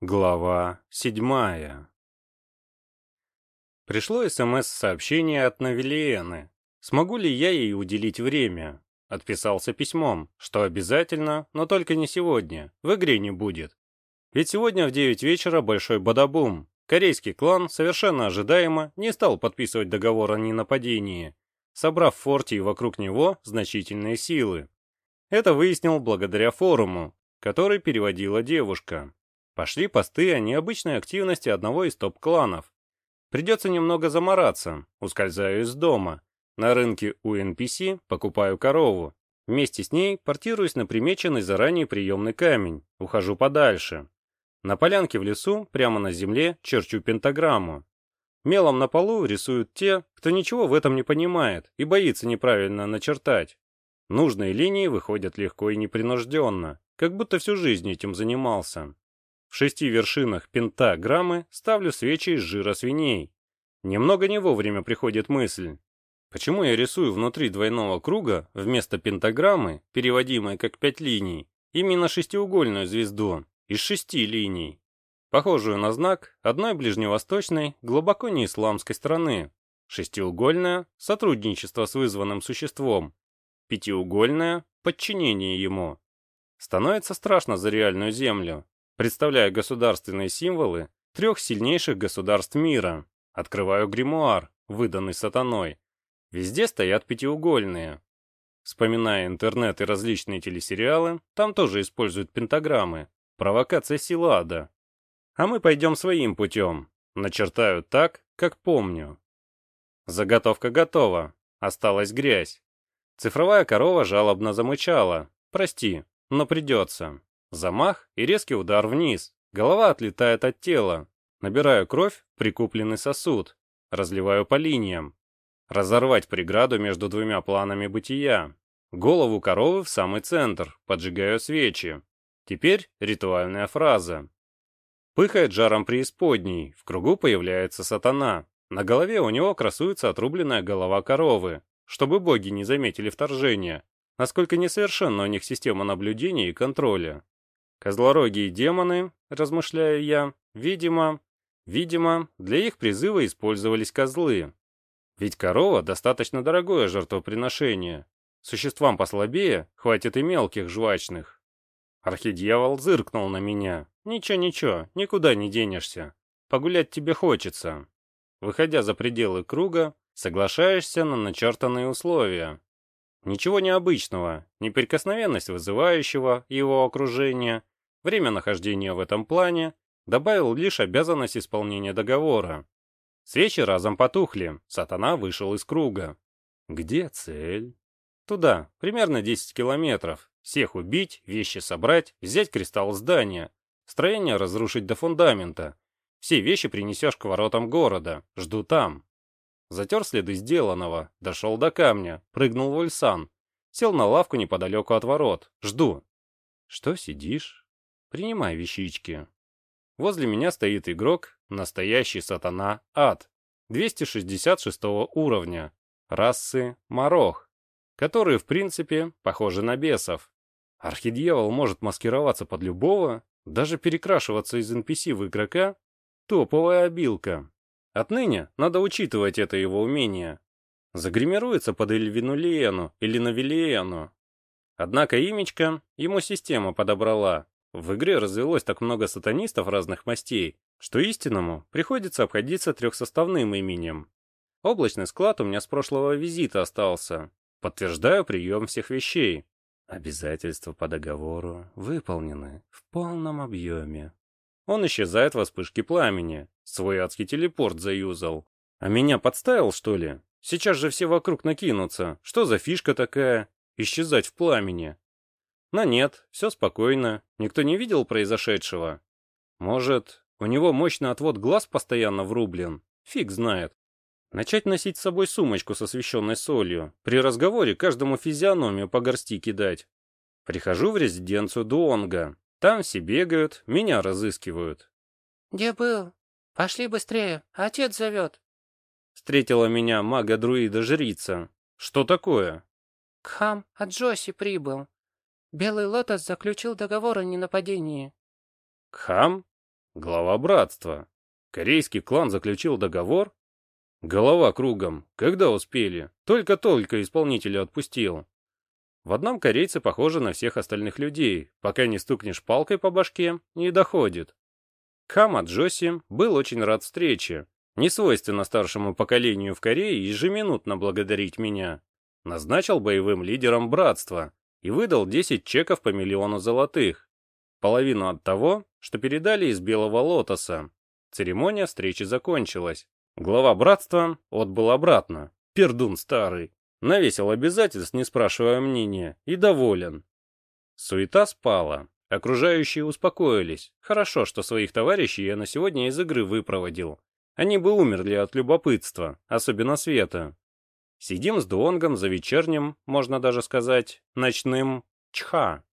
Глава седьмая Пришло СМС-сообщение от Навилиены. Смогу ли я ей уделить время? Отписался письмом, что обязательно, но только не сегодня, в игре не будет. Ведь сегодня в 9 вечера большой бадабум. Корейский клан, совершенно ожидаемо, не стал подписывать договор о ненападении, собрав в форте и вокруг него значительные силы. Это выяснил благодаря форуму, который переводила девушка. Пошли посты о необычной активности одного из топ-кланов. Придется немного замораться, ускользаю из дома. На рынке у NPC покупаю корову. Вместе с ней портируюсь на примеченный заранее приемный камень, ухожу подальше. На полянке в лесу, прямо на земле, черчу пентаграмму. Мелом на полу рисуют те, кто ничего в этом не понимает и боится неправильно начертать. Нужные линии выходят легко и непринужденно, как будто всю жизнь этим занимался. В шести вершинах пентаграммы ставлю свечи из жира свиней. Немного не вовремя приходит мысль. Почему я рисую внутри двойного круга, вместо пентаграммы, переводимой как пять линий, именно шестиугольную звезду из шести линий? Похожую на знак одной ближневосточной, глубоко не исламской страны. Шестиугольная – сотрудничество с вызванным существом. Пятиугольная – подчинение ему. Становится страшно за реальную землю, Представляю государственные символы трех сильнейших государств мира. Открываю гримуар, выданный сатаной. Везде стоят пятиугольные. Вспоминая интернет и различные телесериалы, там тоже используют пентаграммы. Провокация Силада. А мы пойдем своим путем. Начертаю так, как помню. Заготовка готова. Осталась грязь. Цифровая корова жалобно замычала. Прости, но придется. Замах и резкий удар вниз. Голова отлетает от тела. Набираю кровь в прикупленный сосуд. Разливаю по линиям. Разорвать преграду между двумя планами бытия. Голову коровы в самый центр. Поджигаю свечи. Теперь ритуальная фраза. Пыхает жаром преисподней. В кругу появляется сатана. На голове у него красуется отрубленная голова коровы, чтобы боги не заметили вторжения, насколько несовершенна у них система наблюдения и контроля. Козлорогие демоны, размышляю я, видимо, видимо, для их призыва использовались козлы. Ведь корова достаточно дорогое жертвоприношение. Существам послабее хватит и мелких жвачных. Архидьявол зыркнул на меня. Ничего-ничего, никуда не денешься. Погулять тебе хочется. Выходя за пределы круга, соглашаешься на начертанные условия. Ничего необычного, неприкосновенность вызывающего его окружения, время нахождения в этом плане, добавил лишь обязанность исполнения договора. Свечи разом потухли, сатана вышел из круга. Где цель? Туда, примерно 10 километров. Всех убить, вещи собрать, взять кристалл здания, строение разрушить до фундамента. Все вещи принесешь к воротам города, жду там. Затер следы сделанного, дошел до камня, прыгнул в ульсан. Сел на лавку неподалеку от ворот. Жду. Что сидишь? Принимай вещички. Возле меня стоит игрок, настоящий сатана ад. 266 уровня. Расы Морох. Которые, в принципе, похожи на бесов. Архидьявол может маскироваться под любого, даже перекрашиваться из NPC в игрока. Топовая обилка. Отныне надо учитывать это его умение. Загримируется под Эльвинулиену или Навилиену. Однако имечко ему система подобрала. В игре развелось так много сатанистов разных мастей, что истинному приходится обходиться трехсоставным именем. Облачный склад у меня с прошлого визита остался. Подтверждаю прием всех вещей. Обязательства по договору выполнены в полном объеме. Он исчезает во вспышке пламени. Свой адский телепорт заюзал. А меня подставил, что ли? Сейчас же все вокруг накинутся. Что за фишка такая? Исчезать в пламени. Но нет, все спокойно. Никто не видел произошедшего. Может, у него мощный отвод глаз постоянно врублен? Фиг знает. Начать носить с собой сумочку с освещенной солью. При разговоре каждому физиономию по горсти кидать. Прихожу в резиденцию Дуонга. Там все бегают, меня разыскивают. «Где был? Пошли быстрее, отец зовет». Встретила меня мага-друида-жрица. Что такое? Кхам от Джоси прибыл. Белый Лотос заключил договор о ненападении. Кхам? Глава братства. Корейский клан заключил договор? Голова кругом. Когда успели? Только-только исполнителя отпустил. В одном корейце похоже на всех остальных людей. Пока не стукнешь палкой по башке, не доходит. Хама Джоси был очень рад встрече. Не свойственно старшему поколению в Корее ежеминутно благодарить меня. Назначил боевым лидером братства и выдал 10 чеков по миллиону золотых. Половину от того, что передали из Белого Лотоса. Церемония встречи закончилась. Глава братства отбыл обратно. Пердун старый. Навесил обязательств, не спрашивая мнения, и доволен. Суета спала. Окружающие успокоились. Хорошо, что своих товарищей я на сегодня из игры выпроводил. Они бы умерли от любопытства, особенно Света. Сидим с Дуонгом за вечерним, можно даже сказать, ночным чха.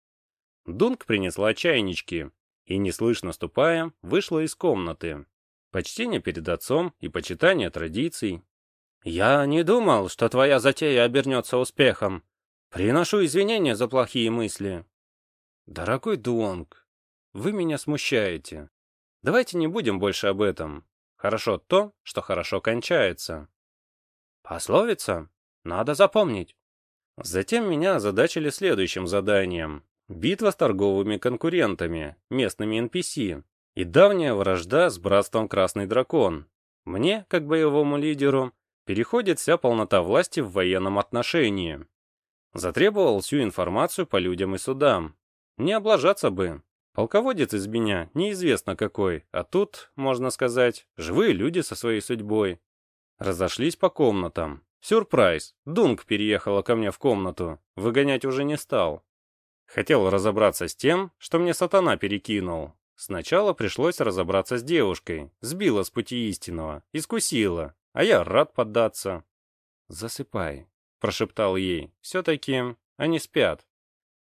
Дунг принесла чайнички и, неслышно ступая, вышла из комнаты. Почтение перед отцом и почитание традиций. «Я не думал, что твоя затея обернется успехом. Приношу извинения за плохие мысли». «Дорогой Дуонг, вы меня смущаете. Давайте не будем больше об этом. Хорошо то, что хорошо кончается». «Пословица? Надо запомнить». Затем меня озадачили следующим заданием. Битва с торговыми конкурентами, местными NPC, и давняя вражда с братством Красный Дракон. Мне, как боевому лидеру, переходит вся полнота власти в военном отношении. Затребовал всю информацию по людям и судам. Не облажаться бы. Полководец из меня неизвестно какой, а тут, можно сказать, живые люди со своей судьбой. Разошлись по комнатам. Сюрприз. Дунк переехала ко мне в комнату. Выгонять уже не стал. Хотел разобраться с тем, что мне сатана перекинул. Сначала пришлось разобраться с девушкой, сбила с пути истинного, искусила, а я рад поддаться. «Засыпай», — прошептал ей, — «все-таки они спят».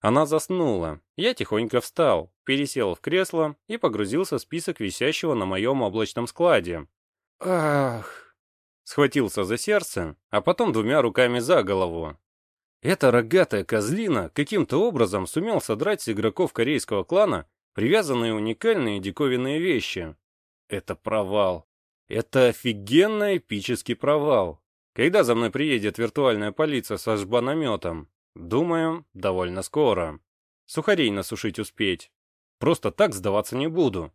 Она заснула, я тихонько встал, пересел в кресло и погрузился в список висящего на моем облачном складе. «Ах!» Схватился за сердце, а потом двумя руками за голову. Эта рогатая козлина каким-то образом сумел содрать с игроков корейского клана привязанные уникальные диковинные вещи. Это провал. Это офигенно эпический провал. Когда за мной приедет виртуальная полиция со жбанометом? Думаю, довольно скоро. Сухарей насушить успеть. Просто так сдаваться не буду.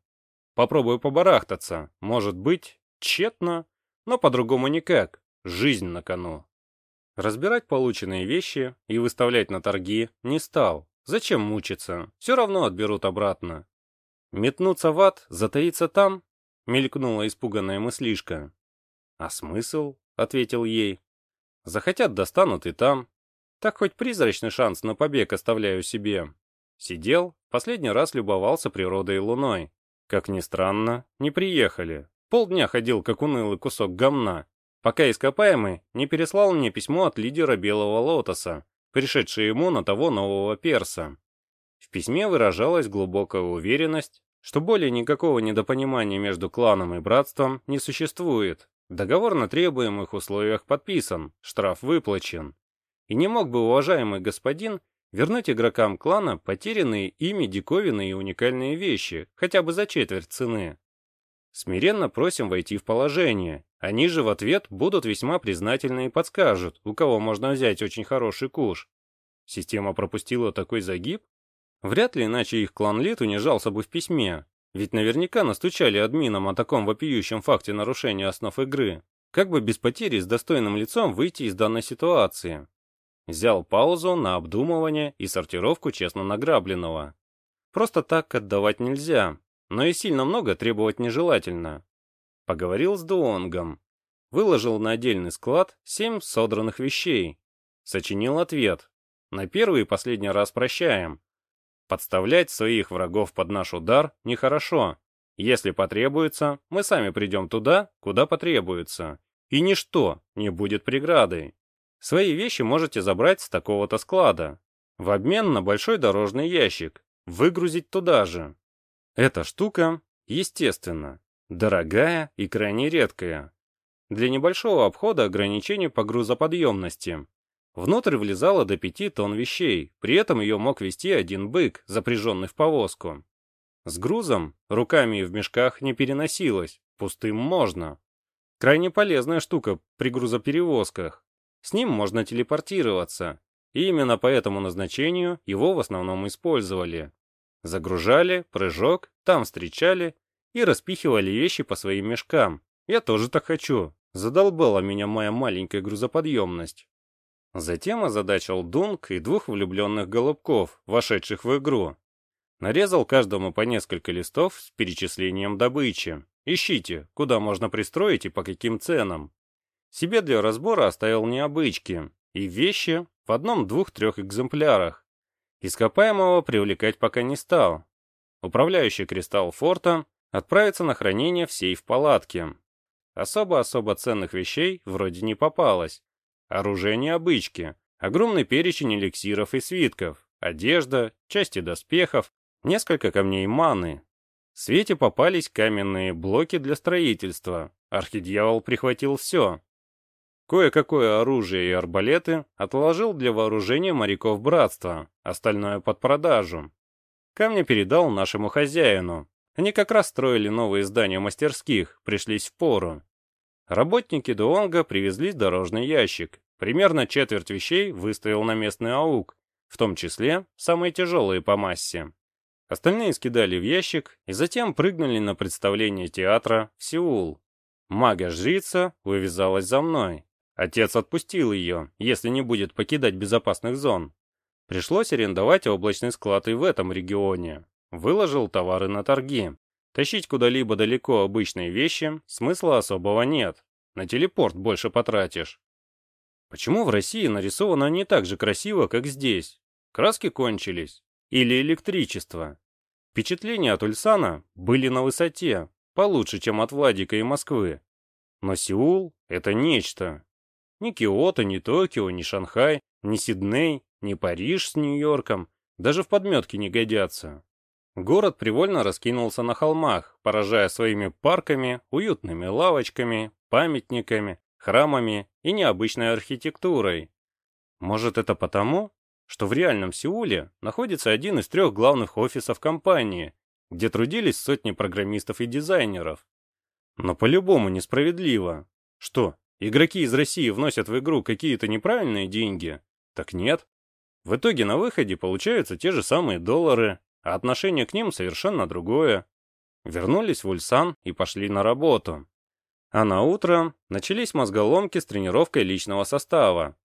Попробую побарахтаться. Может быть, тщетно, но по-другому никак. Жизнь на кону. Разбирать полученные вещи и выставлять на торги не стал. Зачем мучиться? Все равно отберут обратно. Метнуться в ад, затаиться там? Мелькнула испуганная мыслишка. А смысл? Ответил ей. Захотят, достанут и там. Так хоть призрачный шанс на побег оставляю себе. Сидел, последний раз любовался природой и луной. Как ни странно, не приехали. Полдня ходил, как унылый кусок гамна, пока ископаемый не переслал мне письмо от лидера Белого Лотоса, пришедшее ему на того нового перса. В письме выражалась глубокая уверенность, что более никакого недопонимания между кланом и братством не существует. Договор на требуемых условиях подписан, штраф выплачен. И не мог бы уважаемый господин вернуть игрокам клана потерянные ими диковинные и уникальные вещи, хотя бы за четверть цены. Смиренно просим войти в положение. Они же в ответ будут весьма признательны и подскажут, у кого можно взять очень хороший куш. Система пропустила такой загиб? Вряд ли иначе их клан-лид унижался бы в письме. Ведь наверняка настучали админам о таком вопиющем факте нарушения основ игры. Как бы без потери с достойным лицом выйти из данной ситуации? Взял паузу на обдумывание и сортировку честно награбленного. Просто так отдавать нельзя, но и сильно много требовать нежелательно. Поговорил с Дуонгом. Выложил на отдельный склад семь содранных вещей. Сочинил ответ. На первый и последний раз прощаем. Подставлять своих врагов под наш удар нехорошо. Если потребуется, мы сами придем туда, куда потребуется. И ничто не будет преградой. Свои вещи можете забрать с такого-то склада. В обмен на большой дорожный ящик. Выгрузить туда же. Эта штука, естественно, дорогая и крайне редкая. Для небольшого обхода ограничений по грузоподъемности. Внутрь влезало до 5 тонн вещей, при этом ее мог вести один бык, запряженный в повозку. С грузом, руками и в мешках не переносилось, пустым можно. Крайне полезная штука при грузоперевозках. С ним можно телепортироваться, и именно по этому назначению его в основном использовали. Загружали, прыжок, там встречали и распихивали вещи по своим мешкам. Я тоже так хочу. Задолбала меня моя маленькая грузоподъемность. Затем озадачил Дунк и двух влюбленных голубков, вошедших в игру. Нарезал каждому по несколько листов с перечислением добычи. Ищите, куда можно пристроить и по каким ценам. Себе для разбора оставил необычки и вещи в одном-двух-трех экземплярах. Ископаемого привлекать пока не стал. Управляющий кристалл форта отправится на хранение в сейф палатки. Особо-особо ценных вещей вроде не попалось. Оружие необычки, огромный перечень эликсиров и свитков, одежда, части доспехов, несколько камней маны. В свете попались каменные блоки для строительства. Архидьявол прихватил все. Кое-какое оружие и арбалеты отложил для вооружения моряков братства, остальное под продажу. Камни передал нашему хозяину, они как раз строили новые здания мастерских, пришлись в пору. Работники Дуонга привезли дорожный ящик. Примерно четверть вещей выставил на местный аук, в том числе самые тяжелые по массе. Остальные скидали в ящик и затем прыгнули на представление театра в Сеул. Мага-жрица вывязалась за мной. Отец отпустил ее, если не будет покидать безопасных зон. Пришлось арендовать облачный склад и в этом регионе. Выложил товары на торги. Тащить куда-либо далеко обычные вещи смысла особого нет. На телепорт больше потратишь. Почему в России нарисовано не так же красиво, как здесь? Краски кончились? Или электричество? Впечатления от Ульсана были на высоте, получше, чем от Владика и Москвы. Но Сеул — это нечто. Ни Киото, ни Токио, ни Шанхай, ни Сидней, ни Париж с Нью-Йорком даже в подметке не годятся. Город привольно раскинулся на холмах, поражая своими парками, уютными лавочками, памятниками, храмами и необычной архитектурой. Может это потому, что в реальном Сеуле находится один из трех главных офисов компании, где трудились сотни программистов и дизайнеров. Но по-любому несправедливо. Что, игроки из России вносят в игру какие-то неправильные деньги? Так нет. В итоге на выходе получаются те же самые доллары, а отношение к ним совершенно другое. Вернулись в Ульсан и пошли на работу. А на утро начались мозголомки с тренировкой личного состава.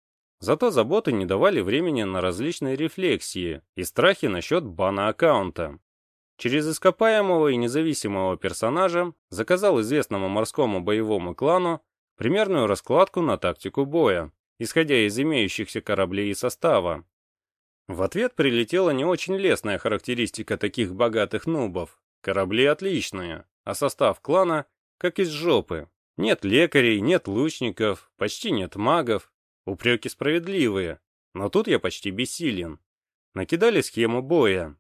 Зато заботы не давали времени на различные рефлексии и страхи насчет бана аккаунта. Через ископаемого и независимого персонажа заказал известному морскому боевому клану примерную раскладку на тактику боя, исходя из имеющихся кораблей и состава. В ответ прилетела не очень лестная характеристика таких богатых нубов. Корабли отличные, а состав клана как из жопы. Нет лекарей, нет лучников, почти нет магов. Упреки справедливые, но тут я почти бессилен. Накидали схему боя.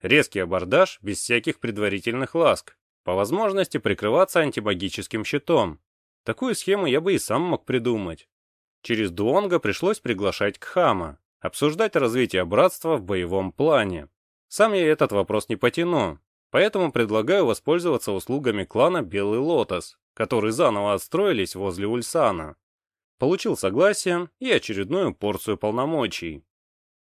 Резкий абордаж без всяких предварительных ласк. По возможности прикрываться антимагическим щитом. Такую схему я бы и сам мог придумать. Через Дуонга пришлось приглашать Кхама, обсуждать развитие братства в боевом плане. Сам я этот вопрос не потяну, поэтому предлагаю воспользоваться услугами клана Белый Лотос, которые заново отстроились возле Ульсана. Получил согласие и очередную порцию полномочий.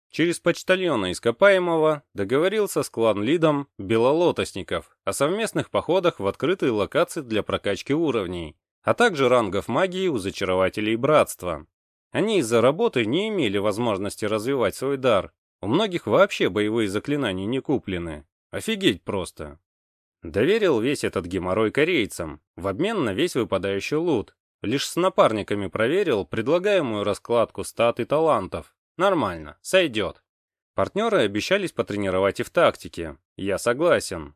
Через почтальона ископаемого договорился с клан-лидом Белолотосников о совместных походах в открытые локации для прокачки уровней, а также рангов магии у зачарователей братства. Они из-за работы не имели возможности развивать свой дар. У многих вообще боевые заклинания не куплены. Офигеть просто. Доверил весь этот геморрой корейцам, в обмен на весь выпадающий лут. Лишь с напарниками проверил предлагаемую раскладку стат и талантов. Нормально, сойдет. Партнеры обещались потренировать и в тактике. Я согласен.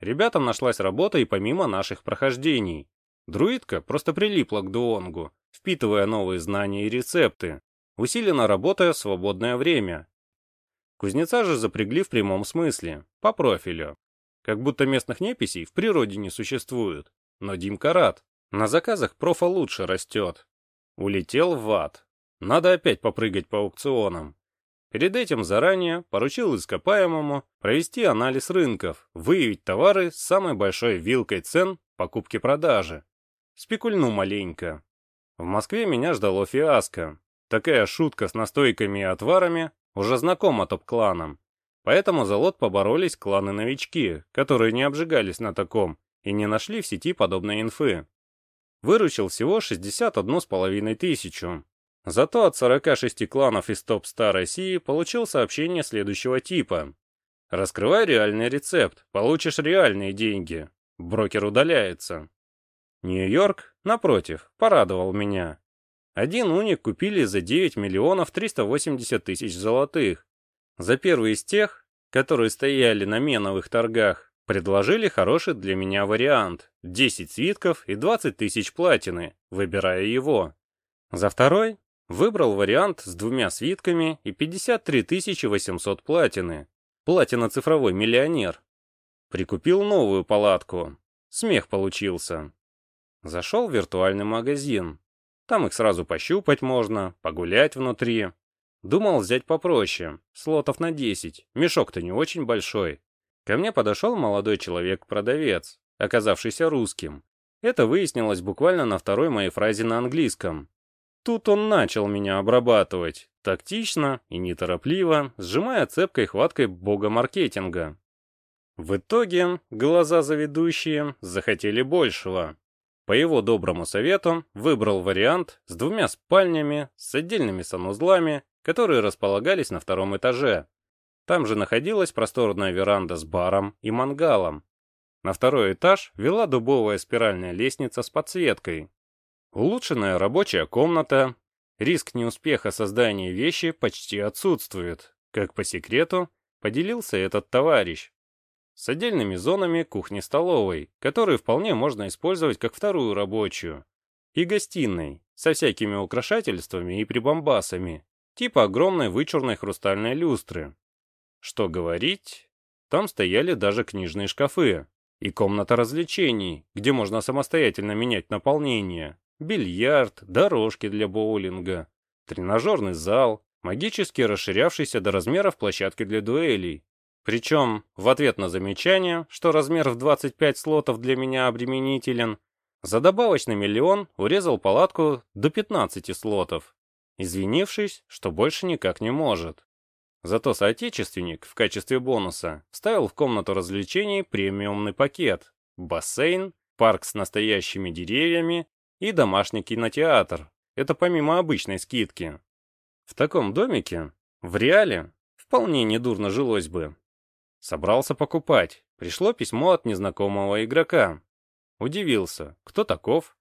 Ребятам нашлась работа и помимо наших прохождений. Друидка просто прилипла к Дуонгу, впитывая новые знания и рецепты, усиленно работая в свободное время. Кузнеца же запрягли в прямом смысле, по профилю. Как будто местных неписей в природе не существует. Но Димка рад. На заказах профа лучше растет. Улетел в ад. Надо опять попрыгать по аукционам. Перед этим заранее поручил ископаемому провести анализ рынков, выявить товары с самой большой вилкой цен покупки-продажи. Спекульну маленько. В Москве меня ждало фиаско. Такая шутка с настойками и отварами уже знакома топ-кланам. Поэтому за лот поборолись кланы-новички, которые не обжигались на таком и не нашли в сети подобной инфы. Выручил всего 61,5 тысячу. Зато от 46 кланов из топ-100 России получил сообщение следующего типа. «Раскрывай реальный рецепт, получишь реальные деньги. Брокер удаляется». Нью-Йорк, напротив, порадовал меня. Один уник купили за 9 миллионов 380 тысяч золотых. За первый из тех, которые стояли на меновых торгах, предложили хороший для меня вариант – 10 свитков и 20 тысяч платины, выбирая его. За второй выбрал вариант с двумя свитками и 53 800 платины. Платина-цифровой миллионер. Прикупил новую палатку. Смех получился. Зашел в виртуальный магазин. Там их сразу пощупать можно, погулять внутри. Думал взять попроще, слотов на 10, мешок-то не очень большой. Ко мне подошел молодой человек-продавец, оказавшийся русским. Это выяснилось буквально на второй моей фразе на английском. Тут он начал меня обрабатывать, тактично и неторопливо, сжимая цепкой хваткой бога маркетинга. В итоге глаза заведущие захотели большего. По его доброму совету выбрал вариант с двумя спальнями, с отдельными санузлами, которые располагались на втором этаже. Там же находилась просторная веранда с баром и мангалом. На второй этаж вела дубовая спиральная лестница с подсветкой. Улучшенная рабочая комната. Риск неуспеха создания вещи почти отсутствует. Как по секрету, поделился этот товарищ с отдельными зонами кухни-столовой, которые вполне можно использовать как вторую рабочую, и гостиной, со всякими украшательствами и прибамбасами, типа огромной вычурной хрустальной люстры. Что говорить, там стояли даже книжные шкафы и комната развлечений, где можно самостоятельно менять наполнение, бильярд, дорожки для боулинга, тренажерный зал, магически расширявшийся до размеров площадки для дуэлей, причем, в ответ на замечание, что размер в 25 слотов для меня обременителен, за добавочный миллион урезал палатку до 15 слотов, извинившись, что больше никак не может. Зато соотечественник в качестве бонуса вставил в комнату развлечений премиумный пакет, бассейн, парк с настоящими деревьями и домашний кинотеатр. Это помимо обычной скидки. В таком домике, в реале, вполне недурно жилось бы. Собрался покупать. Пришло письмо от незнакомого игрока. Удивился. Кто таков?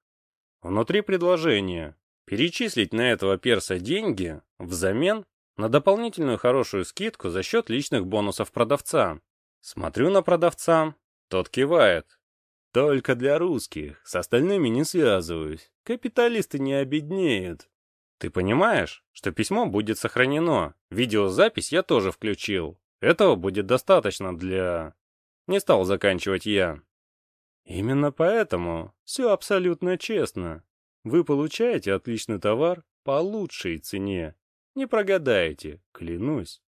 Внутри предложение. Перечислить на этого перса деньги взамен на дополнительную хорошую скидку за счет личных бонусов продавца. Смотрю на продавца. Тот кивает. Только для русских. С остальными не связываюсь. Капиталисты не обеднеют. Ты понимаешь, что письмо будет сохранено? Видеозапись я тоже включил. Этого будет достаточно для... Не стал заканчивать я. Именно поэтому все абсолютно честно. Вы получаете отличный товар по лучшей цене. Не прогадаете, клянусь.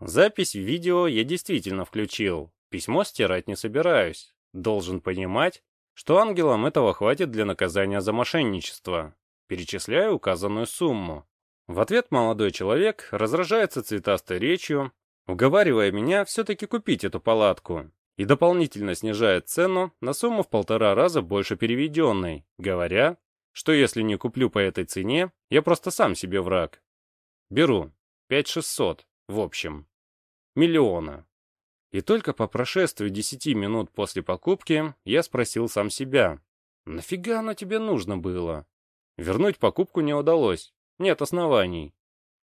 Запись видео я действительно включил. Письмо стирать не собираюсь. Должен понимать, что ангелам этого хватит для наказания за мошенничество. Перечисляю указанную сумму. В ответ молодой человек разражается цветастой речью, уговаривая меня все-таки купить эту палатку и дополнительно снижает цену на сумму в полтора раза больше переведенной, говоря, что если не куплю по этой цене, я просто сам себе враг. Беру. 5600, в общем. Миллиона. И только по прошествии 10 минут после покупки я спросил сам себя, нафига оно тебе нужно было? Вернуть покупку не удалось, нет оснований.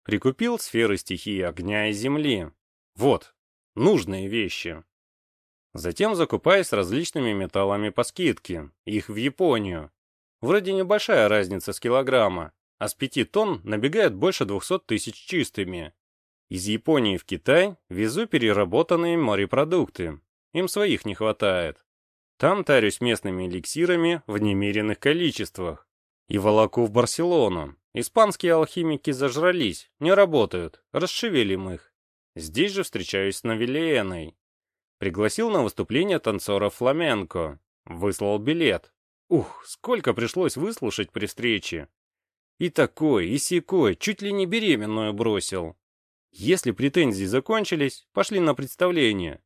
Прикупил сферы стихии огня и земли, вот, нужные вещи. Затем закупаюсь различными металлами по скидке, их в Японию. Вроде небольшая разница с килограмма, а с 5 тонн набегает больше 200 тысяч чистыми. Из Японии в Китай везу переработанные морепродукты, им своих не хватает. Там тарюсь местными эликсирами в немеренных количествах. И волоку в Барселону, Испанские алхимики зажрались, не работают, расшевелим их. Здесь же встречаюсь с Навилиеной. Пригласил на выступление танцора фламенко. Выслал билет. Ух, сколько пришлось выслушать при встрече. И такой, и сякой, чуть ли не беременную бросил. Если претензии закончились, пошли на представление.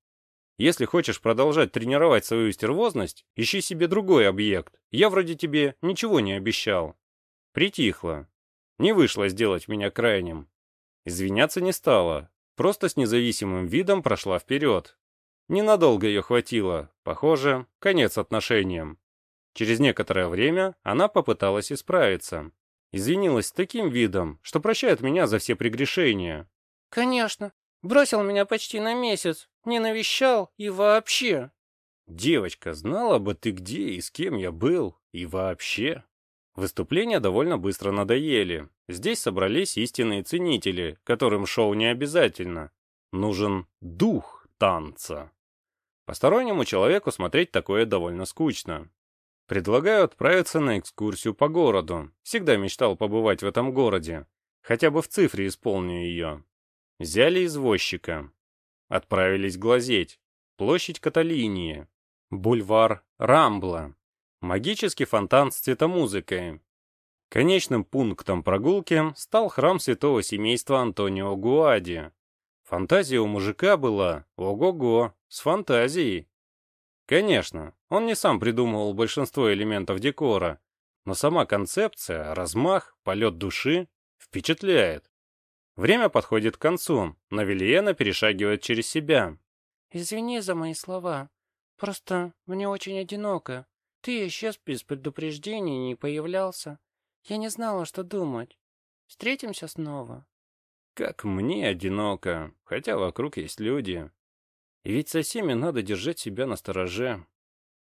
Если хочешь продолжать тренировать свою стервозность, ищи себе другой объект. Я вроде тебе ничего не обещал. Притихло. Не вышло сделать меня крайним. Извиняться не стала. Просто с независимым видом прошла вперед. Ненадолго ее хватило. Похоже, конец отношениям. Через некоторое время она попыталась исправиться. Извинилась с таким видом, что прощает меня за все прегрешения. «Конечно. Бросил меня почти на месяц, не навещал и вообще. Девочка, знала бы ты где и с кем я был, и вообще. Выступления довольно быстро надоели. Здесь собрались истинные ценители, которым шоу не обязательно. Нужен дух танца. Постороннему человеку смотреть такое довольно скучно. Предлагаю отправиться на экскурсию по городу. Всегда мечтал побывать в этом городе. Хотя бы в цифре исполню ее. Взяли извозчика. Отправились глазеть. Площадь Каталинии. Бульвар Рамбла. Магический фонтан с цветомузыкой. Конечным пунктом прогулки стал храм святого семейства Антонио Гуади. Фантазия у мужика была, ого-го, с фантазией. Конечно, он не сам придумывал большинство элементов декора, но сама концепция, размах, полет души впечатляет. Время подходит к концу, но Вильена перешагивает через себя. «Извини за мои слова. Просто мне очень одиноко. Ты исчез без предупреждения и не появлялся. Я не знала, что думать. Встретимся снова». «Как мне одиноко, хотя вокруг есть люди. И ведь со всеми надо держать себя на стороже».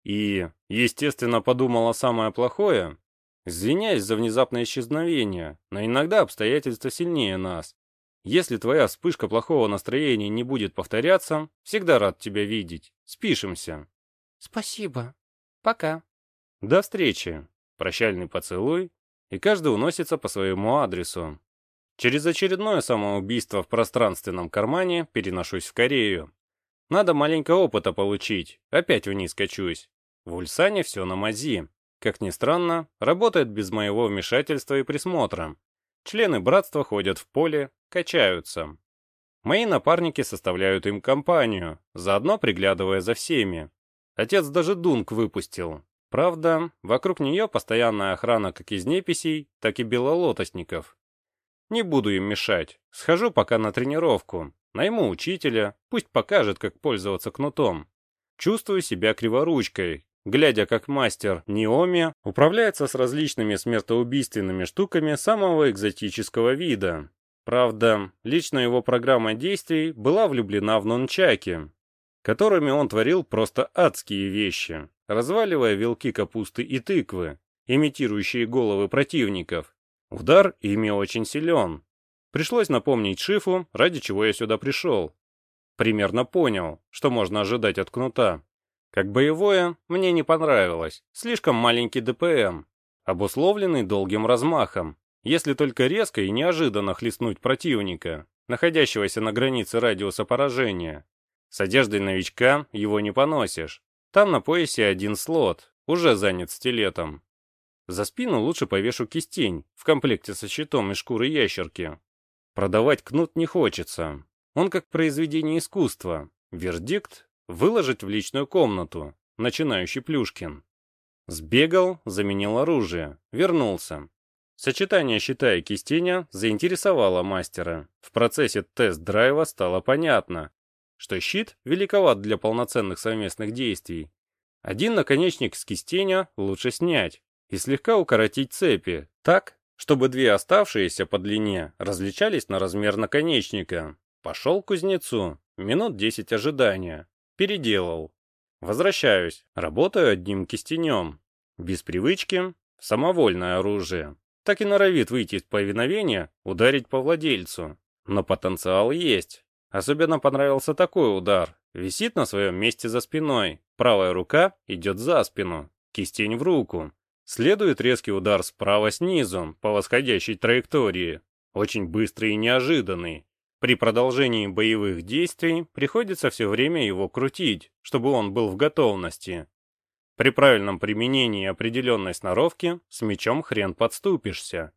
И, естественно, подумала самое плохое, Извиняюсь за внезапное исчезновение, но иногда обстоятельства сильнее нас. Если твоя вспышка плохого настроения не будет повторяться, всегда рад тебя видеть. Спишемся. Спасибо. Пока. До встречи. Прощальный поцелуй, и каждый уносится по своему адресу. Через очередное самоубийство в пространственном кармане переношусь в Корею. Надо маленько опыта получить, опять вниз качусь. В Ульсане все на мази. Как ни странно, работает без моего вмешательства и присмотра. Члены братства ходят в поле, качаются. Мои напарники составляют им компанию, заодно приглядывая за всеми. Отец даже дунк выпустил. Правда, вокруг нее постоянная охрана как из неписей, так и белолотосников. Не буду им мешать. Схожу пока на тренировку. Найму учителя, пусть покажет, как пользоваться кнутом. Чувствую себя криворучкой, глядя как мастер Неоми управляется с различными смертоубийственными штуками самого экзотического вида. Правда, лично его программа действий была влюблена в нончаки, которыми он творил просто адские вещи, разваливая вилки капусты и тыквы, имитирующие головы противников. Удар ими очень силен. Пришлось напомнить Шифу, ради чего я сюда пришел. Примерно понял, что можно ожидать от кнута. Как боевое, мне не понравилось. Слишком маленький ДПМ, обусловленный долгим размахом. Если только резко и неожиданно хлестнуть противника, находящегося на границе радиуса поражения. С одеждой новичка его не поносишь. Там на поясе один слот, уже занят стилетом. За спину лучше повешу кистень в комплекте со щитом из шкуры ящерки. Продавать кнут не хочется. Он как произведение искусства. Вердикт Выложить в личную комнату. Начинающий Плюшкин. Сбегал, заменил оружие, вернулся. Сочетание щита и кистеня заинтересовало мастера. В процессе тест-драйва стало понятно, что щит великоват для полноценных совместных действий. Один наконечник с кистеня лучше снять и слегка укоротить цепи, так, чтобы две оставшиеся по длине различались на размер наконечника. Пошел к кузнецу, минут десять ожидания. Переделал. Возвращаюсь. Работаю одним кистенем. Без привычки. Самовольное оружие. Так и норовит выйти из повиновения, ударить по владельцу. Но потенциал есть. Особенно понравился такой удар. Висит на своем месте за спиной. Правая рука идет за спину. Кистень в руку. Следует резкий удар справа снизу, по восходящей траектории, очень быстрый и неожиданный. При продолжении боевых действий приходится все время его крутить, чтобы он был в готовности. При правильном применении определенной сноровки с мечом хрен подступишься.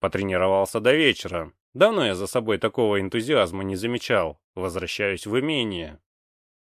Потренировался до вечера. Давно я за собой такого энтузиазма не замечал. Возвращаюсь в имение.